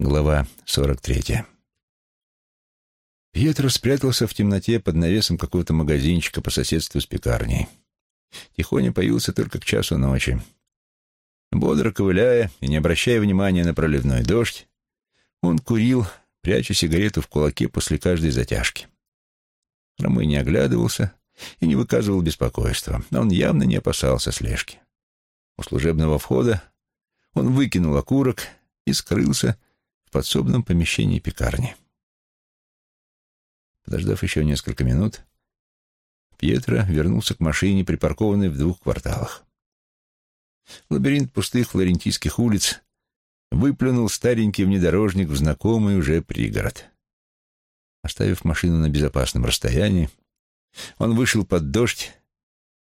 Глава 43. Пьетро спрятался в темноте под навесом какого-то магазинчика по соседству с пекарней. Тихоня появился только к часу ночи. Бодро ковыляя и не обращая внимания на проливной дождь, он курил, пряча сигарету в кулаке после каждой затяжки. Хромой не оглядывался и не выказывал беспокойства, но он явно не опасался слежки. У служебного входа он выкинул окурок и скрылся, подсобном помещении пекарни. Подождав еще несколько минут, Пьетро вернулся к машине, припаркованной в двух кварталах. Лабиринт пустых флорентийских улиц выплюнул старенький внедорожник в знакомый уже пригород. Оставив машину на безопасном расстоянии, он вышел под дождь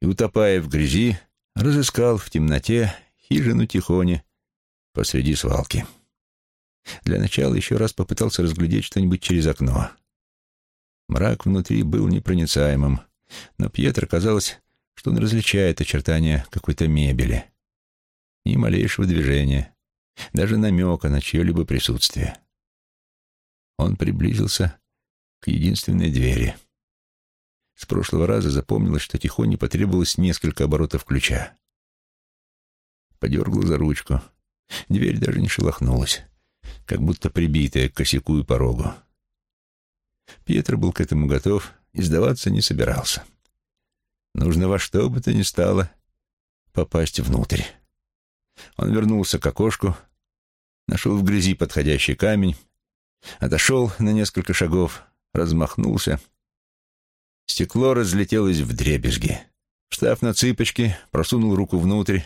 и, утопая в грязи, разыскал в темноте хижину Тихони посреди свалки. Для начала еще раз попытался разглядеть что-нибудь через окно. Мрак внутри был непроницаемым, но Пьетро казалось, что он различает очертания какой-то мебели. Ни малейшего движения, даже намека на чье-либо присутствие. Он приблизился к единственной двери. С прошлого раза запомнилось, что тихоне потребовалось несколько оборотов ключа. Подергал за ручку. Дверь даже не шелохнулась как будто прибитая к косяку и порогу. Пьетро был к этому готов и сдаваться не собирался. Нужно во что бы то ни стало попасть внутрь. Он вернулся к окошку, нашел в грязи подходящий камень, отошел на несколько шагов, размахнулся. Стекло разлетелось в дребезги. Встав на цыпочки, просунул руку внутрь,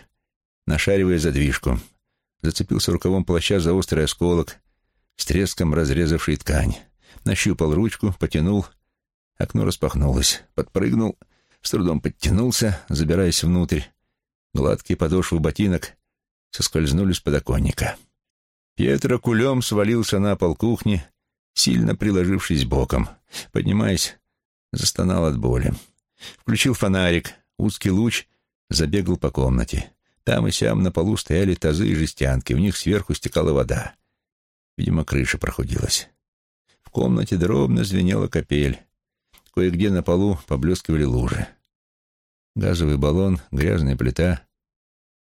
нашаривая задвижку — зацепился рукавом плаща за острый осколок, с треском разрезавший ткань. Нащупал ручку, потянул. Окно распахнулось. Подпрыгнул, с трудом подтянулся, забираясь внутрь. Гладкие подошвы ботинок соскользнули с подоконника. Пьетро кулем свалился на пол кухни, сильно приложившись боком. Поднимаясь, застонал от боли. Включил фонарик, узкий луч забегал по комнате. Там и сям на полу стояли тазы и жестянки, в них сверху стекала вода. Видимо, крыша прохудилась. В комнате дробно звенела капель. Кое-где на полу поблескивали лужи. Газовый баллон, грязная плита,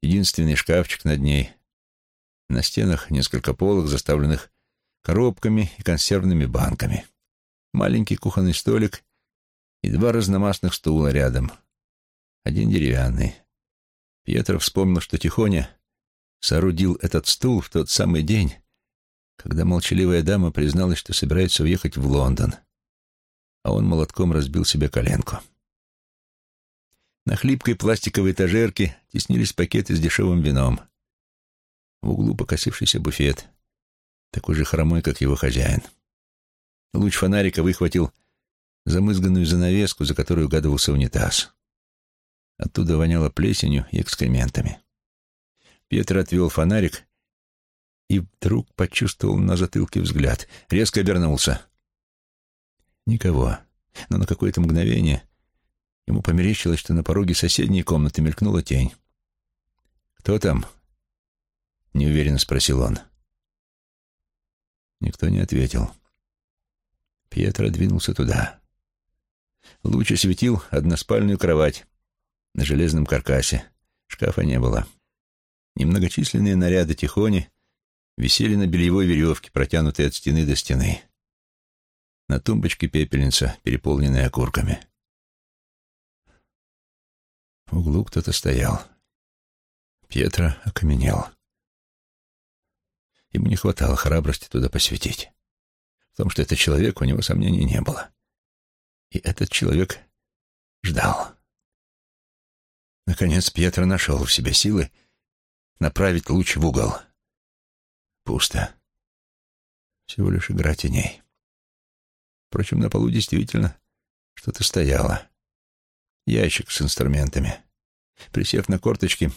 единственный шкафчик над ней. На стенах несколько полок, заставленных коробками и консервными банками. Маленький кухонный столик и два разномастных стула рядом. Один деревянный. Пьетро вспомнил, что Тихоня соорудил этот стул в тот самый день, когда молчаливая дама призналась, что собирается уехать в Лондон, а он молотком разбил себе коленку. На хлипкой пластиковой этажерке теснились пакеты с дешевым вином. В углу покосившийся буфет, такой же хромой, как его хозяин. Луч фонарика выхватил замызганную занавеску, за которой угадывался унитаз. Оттуда воняло плесенью и экскрементами. Петр отвел фонарик и вдруг почувствовал на затылке взгляд. Резко обернулся. Никого. Но на какое-то мгновение ему померещилось, что на пороге соседней комнаты мелькнула тень. «Кто там?» — неуверенно спросил он. Никто не ответил. Пьетро двинулся туда. Луч осветил односпальную кровать, на железном каркасе. Шкафа не было. Немногочисленные наряды тихони висели на бельевой веревке, протянутой от стены до стены. На тумбочке пепельница, переполненная окурками. В углу кто-то стоял. Пьетро окаменел. Ему не хватало храбрости туда посветить. В том, что это человек, у него сомнений не было. И этот человек ждал. Наконец Пьетро нашел в себе силы направить луч в угол. Пусто. Всего лишь игра теней. Впрочем, на полу действительно что-то стояло. Ящик с инструментами. Присев на корточки,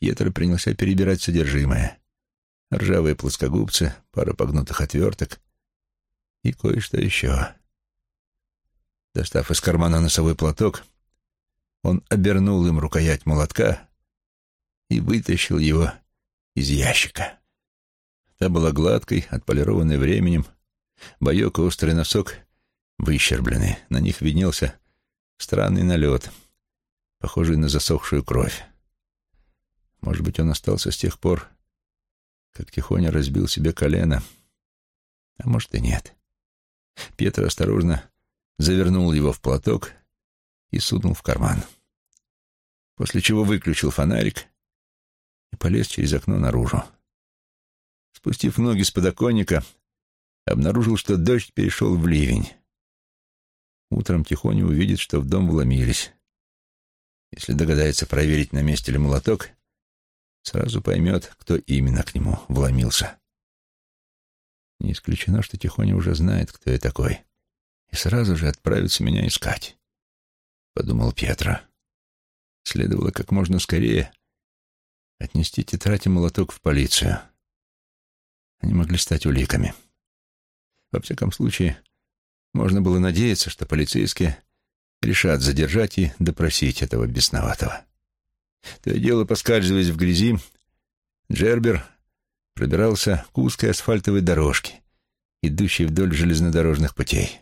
Пьетро принялся перебирать содержимое. Ржавые плоскогубцы, пара погнутых отверток и кое-что еще. Достав из кармана носовой платок, он обернул им рукоять молотка и вытащил его из ящика. Та была гладкой, отполированной временем, боек и острый носок выщерблены. На них виднелся странный налет, похожий на засохшую кровь. Может быть, он остался с тех пор, как тихоня разбил себе колено, а может и нет. Петр осторожно завернул его в платок и сунул в карман. После чего выключил фонарик и полез через окно наружу. Спустив ноги с подоконника, обнаружил, что дождь перешел в ливень. Утром Тихоня увидит, что в дом вломились. Если догадается проверить, на месте ли молоток, сразу поймет, кто именно к нему вломился. Не исключено, что Тихоня уже знает, кто я такой, и сразу же отправится меня искать, — подумал Петра. Следовало как можно скорее отнести тетрадь и молоток в полицию. Они могли стать уликами. Во всяком случае, можно было надеяться, что полицейские решат задержать и допросить этого бесноватого. То и дело, поскальзываясь в грязи, Джербер пробирался к узкой асфальтовой дорожке, идущей вдоль железнодорожных путей.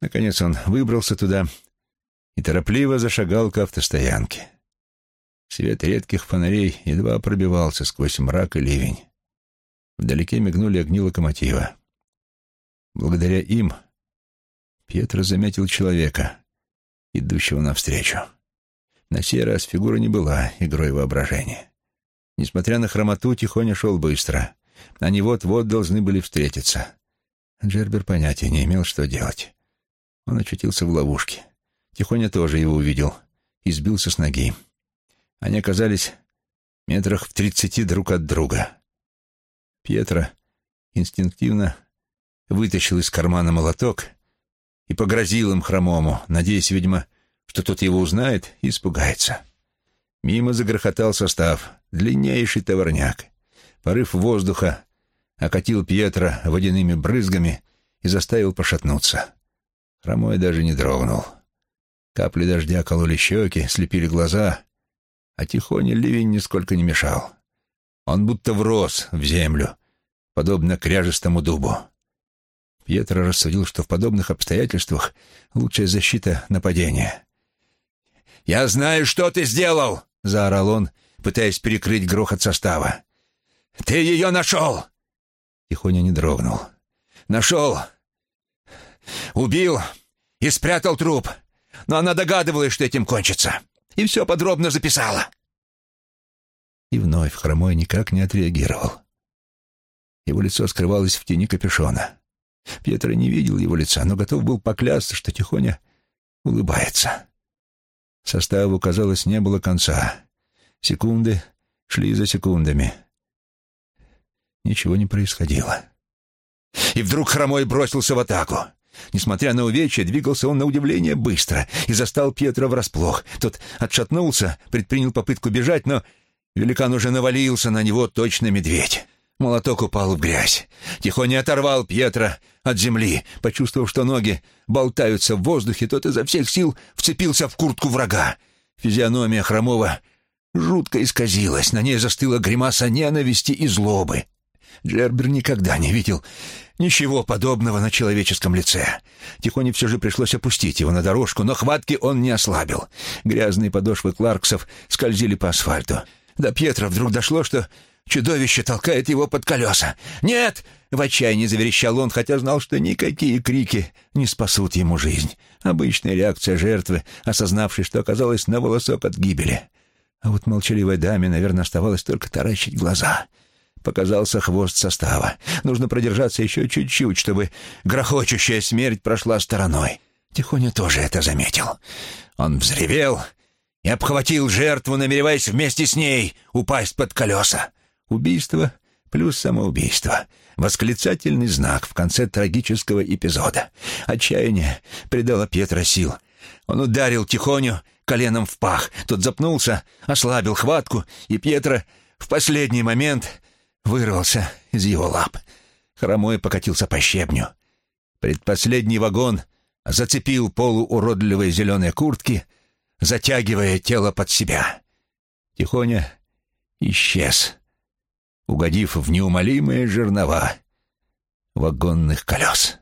Наконец он выбрался туда и торопливо зашагал к автостоянке. Свет редких фонарей едва пробивался сквозь мрак и ливень. Вдалеке мигнули огни локомотива. Благодаря им Пьетро заметил человека, идущего навстречу. На сей раз фигура не была игрой воображения. Несмотря на хромоту, Тихоня шел быстро. Они вот-вот должны были встретиться. Джербер понятия не имел, что делать. Он очутился в ловушке. Тихоня тоже его увидел и сбился с ноги. Они оказались метрах в тридцати друг от друга. Пьетро инстинктивно вытащил из кармана молоток и погрозил им хромому, надеясь, видимо, что тот его узнает и испугается. Мимо загрохотал состав, длиннейший товарняк. Порыв воздуха окатил Пьетро водяными брызгами и заставил пошатнуться. Хромой даже не дрогнул. Капли дождя кололи щеки, слепили глаза, а тихоне ливень нисколько не мешал. Он будто врос в землю, подобно кряжестому дубу. Пьетро рассудил, что в подобных обстоятельствах лучшая защита — нападения. «Я знаю, что ты сделал!» — заорал он, пытаясь перекрыть грохот состава. «Ты ее нашел!» Тихоня не дрогнул. «Нашел! Убил и спрятал труп, но она догадывалась, что этим кончится, и все подробно записала». И вновь Хромой никак не отреагировал. Его лицо скрывалось в тени капюшона. Пьетро не видел его лица, но готов был поклясться, что Тихоня улыбается. Составу, казалось, не было конца. Секунды шли за секундами. Ничего не происходило. И вдруг Хромой бросился в атаку. Несмотря на увечья, двигался он на удивление быстро и застал Пьетро врасплох. Тот отшатнулся, предпринял попытку бежать, но великан уже навалился на него точно медведь. Молоток упал в грязь. Тихоня оторвал Пьетро от земли. Почувствовав, что ноги болтаются в воздухе, тот изо всех сил вцепился в куртку врага. Физиономия Хромова жутко исказилась. На ней застыла гримаса ненависти и злобы. Джербер никогда не видел ничего подобного на человеческом лице. Тихоне все же пришлось опустить его на дорожку, но хватки он не ослабил. Грязные подошвы Кларксов скользили по асфальту. До Пьетра вдруг дошло, что Чудовище толкает его под колеса. «Нет!» — в отчаянии заверещал он, хотя знал, что никакие крики не спасут ему жизнь. Обычная реакция жертвы, осознавшей, что оказалась на волосок от гибели. А вот молчаливой даме, наверное, оставалось только таращить глаза. Показался хвост состава. Нужно продержаться еще чуть-чуть, чтобы грохочущая смерть прошла стороной. Тихоня тоже это заметил. Он взревел и обхватил жертву, намереваясь вместе с ней упасть под колеса. Убийство плюс самоубийство. Восклицательный знак в конце трагического эпизода. Отчаяние придало Петра сил. Он ударил Тихоню коленом в пах. Тот запнулся, ослабил хватку, и Петра в последний момент вырвался из его лап. Хромой покатился по щебню. Предпоследний вагон зацепил полууродливые зеленые куртки, затягивая тело под себя. Тихоня исчез угодив в неумолимые жернова вагонных колес.